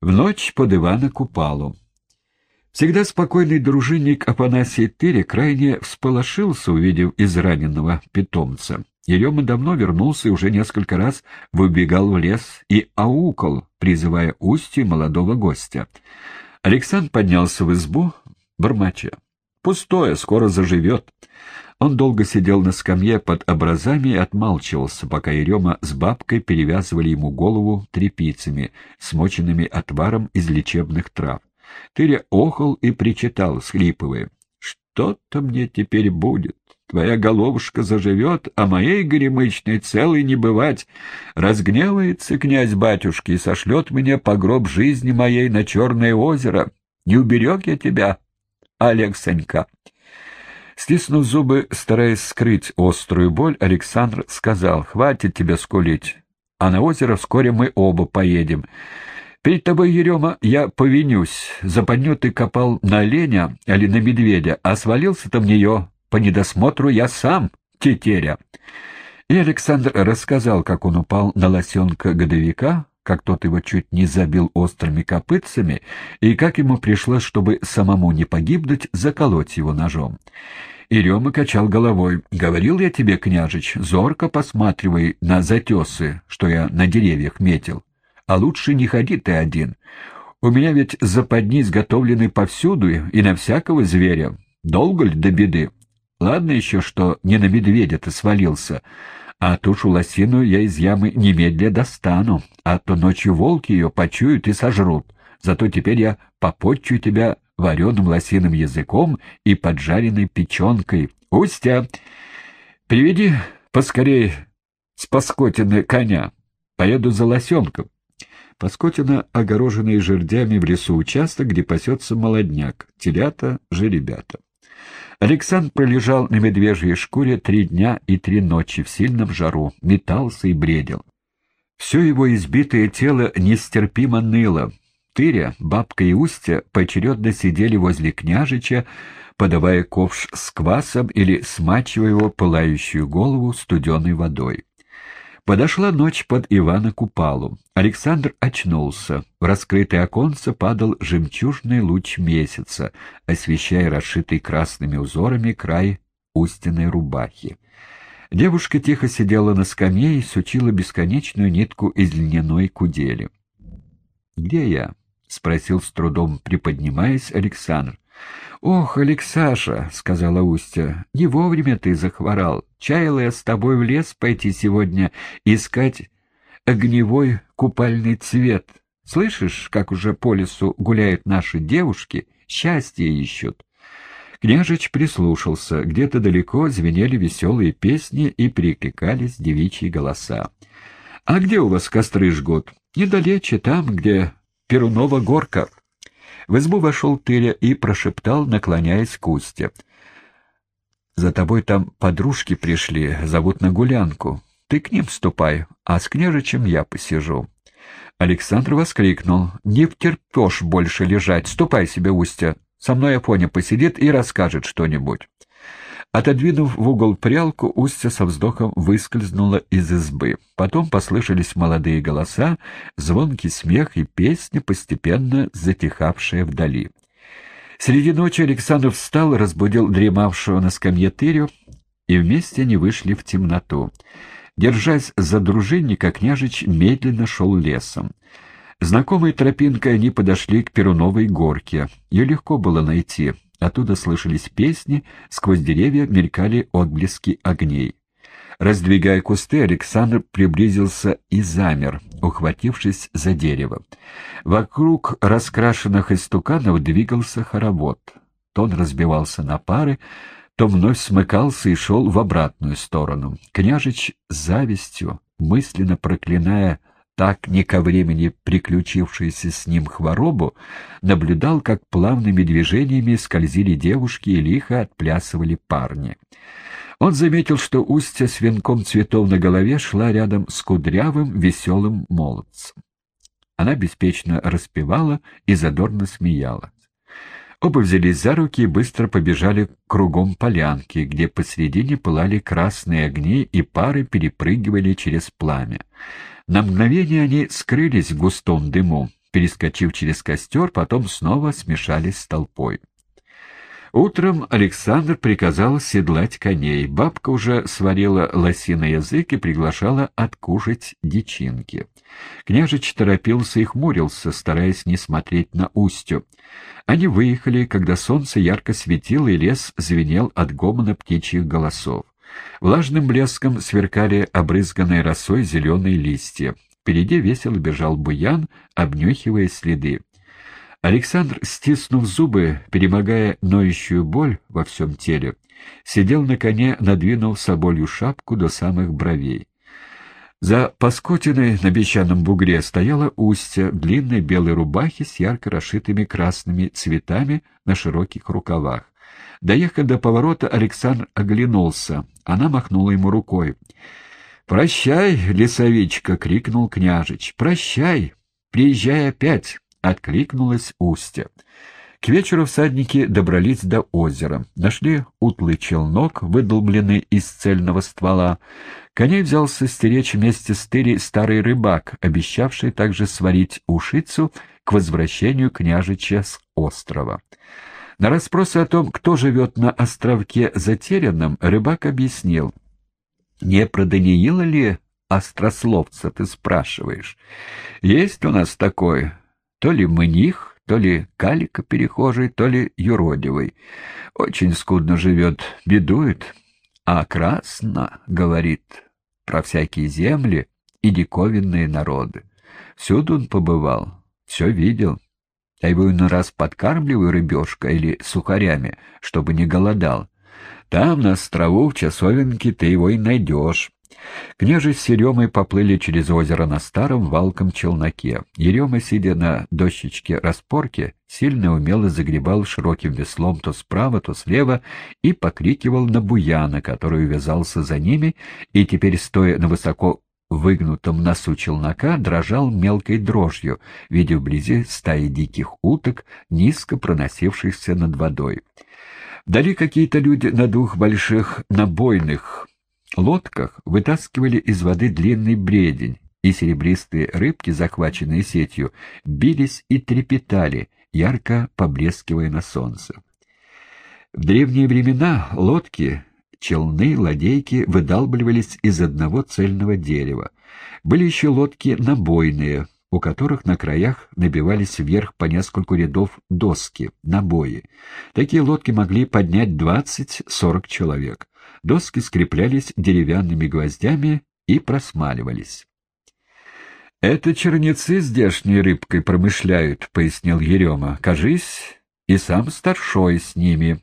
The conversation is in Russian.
В ночь под Ивана Купалу. Всегда спокойный дружинник Афанасий Тыря крайне всполошился, увидев израненного питомца. Ерема давно вернулся и уже несколько раз выбегал в лес и аукал, призывая устье молодого гостя. Александр поднялся в избу, бормоча. «Пустое, скоро заживет». Он долго сидел на скамье под образами и отмалчивался, пока Ерема с бабкой перевязывали ему голову тряпицами, смоченными отваром из лечебных трав. Тыря охал и причитал, схлипывая. «Что-то мне теперь будет. Твоя головушка заживет, а моей горемычной целой не бывать. Разгневается князь батюшки и сошлет мне погроб жизни моей на Черное озеро. Не уберег я тебя, Алексанька». Стиснув зубы, стараясь скрыть острую боль, Александр сказал, «Хватит тебя скулить, а на озеро вскоре мы оба поедем. Перед тобой, Ерема, я повинюсь. Западню ты копал на оленя или на медведя, а свалился-то в нее по недосмотру я сам, тетеря». И Александр рассказал, как он упал на лосенка-годовика, как тот его чуть не забил острыми копытцами, и как ему пришлось, чтобы самому не погибнуть, заколоть его ножом. И качал головой. «Говорил я тебе, княжич, зорко посматривай на затесы, что я на деревьях метил. А лучше не ходи ты один. У меня ведь западни изготовлены повсюду и на всякого зверя. Долго ли до беды? Ладно еще, что не на медведя-то свалился» а тушу лосину я из ямы немедля достану, а то ночью волки ее почуют и сожрут. Зато теперь я попотчу тебя вареным лосиным языком и поджаренной печенкой. Устя, приведи поскорей с Паскотины коня. Поеду за лосенком. Паскотина, огороженный жердями в лесу участок, где пасется молодняк, телята, жеребята. Александр пролежал на медвежьей шкуре три дня и три ночи в сильном жару, метался и бредил. Все его избитое тело нестерпимо ныло. Тыря, бабка и Устья поочередно сидели возле княжича, подавая ковш с квасом или смачивая его пылающую голову студеной водой. Подошла ночь под Ивана Купалу. Александр очнулся. В раскрытое оконце падал жемчужный луч месяца, освещая расшитый красными узорами край устиной рубахи. Девушка тихо сидела на скамье и сучила бесконечную нитку из льняной кудели. «Где я?» — спросил с трудом, приподнимаясь Александр. «Ох, Алексаша!» — сказала Устя, — «не вовремя ты захворал. Чаяла я с тобой в лес пойти сегодня искать огневой купальный цвет. Слышишь, как уже по лесу гуляют наши девушки, счастье ищут?» Княжич прислушался. Где-то далеко звенели веселые песни и перекликались девичьи голоса. «А где у вас костры жгут?» «Недалече, там, где Перунова горка». В избу вошел Тыря и прошептал, наклоняясь к Устье. «За тобой там подружки пришли, зовут на гулянку. Ты к ним ступай, а с княжичем я посижу». Александр воскликнул. «Не втерпешь больше лежать, ступай себе, Устья. Со мной Афоня посидит и расскажет что-нибудь». Отодвинув в угол прялку, Устья со вздохом выскользнула из избы. Потом послышались молодые голоса, звонкий смех и песня, постепенно затихавшая вдали. Среди ночи Александр встал, разбудил дремавшего на скамье тырю, и вместе они вышли в темноту. Держась за дружинника, княжич медленно шел лесом. Знакомой тропинкой они подошли к Перуновой горке. Ее легко было найти — Оттуда слышались песни, сквозь деревья мелькали отблески огней. Раздвигая кусты, Александр приблизился и замер, ухватившись за дерево. Вокруг раскрашенных истуканов двигался хоровод. То он разбивался на пары, то вновь смыкался и шел в обратную сторону. Княжич с завистью, мысленно проклиная так не ко времени приключившуюся с ним хворобу, наблюдал, как плавными движениями скользили девушки и лихо отплясывали парни. Он заметил, что устья с венком цветов на голове шла рядом с кудрявым, веселым молодцем. Она беспечно распевала и задорно смеялась. Оба взялись за руки и быстро побежали кругом полянки, где посредине пылали красные огни и пары перепрыгивали через пламя. На мгновение они скрылись в густом дыму. перескочив через костер, потом снова смешались с толпой. Утром Александр приказал седлать коней. Бабка уже сварила лосиный язык и приглашала откушать дичинки. Княжич торопился и хмурился, стараясь не смотреть на устью. Они выехали, когда солнце ярко светило, и лес звенел от гомона птичьих голосов. Влажным блеском сверкали обрызганной росой зеленые листья. Впереди весело бежал буян, обнюхивая следы. Александр, стиснув зубы, перемогая ноющую боль во всем теле, сидел на коне, надвинув соболью шапку до самых бровей. За паскотиной на песчаном бугре стояла устья в длинной белой рубахе с ярко расшитыми красными цветами на широких рукавах. Доехав до поворота, Александр оглянулся. Она махнула ему рукой. «Прощай, лесовичка!» — крикнул княжич. «Прощай! Приезжай опять!» — откликнулась Устья. К вечеру всадники добрались до озера, нашли утлый челнок, выдолбленный из цельного ствола. Коней взялся стеречь вместе с Тыри старый рыбак, обещавший также сварить ушицу к возвращению княжича с острова. На расспросы о том, кто живет на островке Затерянном, рыбак объяснил. «Не про Даниила ли острословца ты спрашиваешь? Есть у нас такой, то ли мних, то ли калика перехожий, то ли юродивый. Очень скудно живет, бедует, а красно, говорит, про всякие земли и диковинные народы. Всюду он побывал, все видел. Я его иной раз подкармливаю рыбешкой или сухарями, чтобы не голодал. Там, на острову, в часовенке, ты его и найдешь. Княжи с Еремой поплыли через озеро на старом валком челноке. Ерема, сидя на дощечке распорки, сильно умело загребал широким веслом то справа, то слева и покрикивал на буяна, который увязался за ними, и теперь, стоя на высоко выгнутом носу челнока, дрожал мелкой дрожью, видя вблизи стаи диких уток, низко проносившихся над водой. Вдали какие-то люди на двух больших набойных лодках вытаскивали из воды длинный бредень, и серебристые рыбки, захваченные сетью, бились и трепетали, ярко поблескивая на солнце. В древние времена лодки, челны, ладейки выдалбливались из одного цельного дерева. Были еще лодки набойные, у которых на краях набивались вверх по нескольку рядов доски, набои. Такие лодки могли поднять 20-40 человек. Доски скреплялись деревянными гвоздями и просмаливались. «Это черницы здешней рыбкой промышляют», — пояснил Ерема. «Кажись, и сам старшой с ними».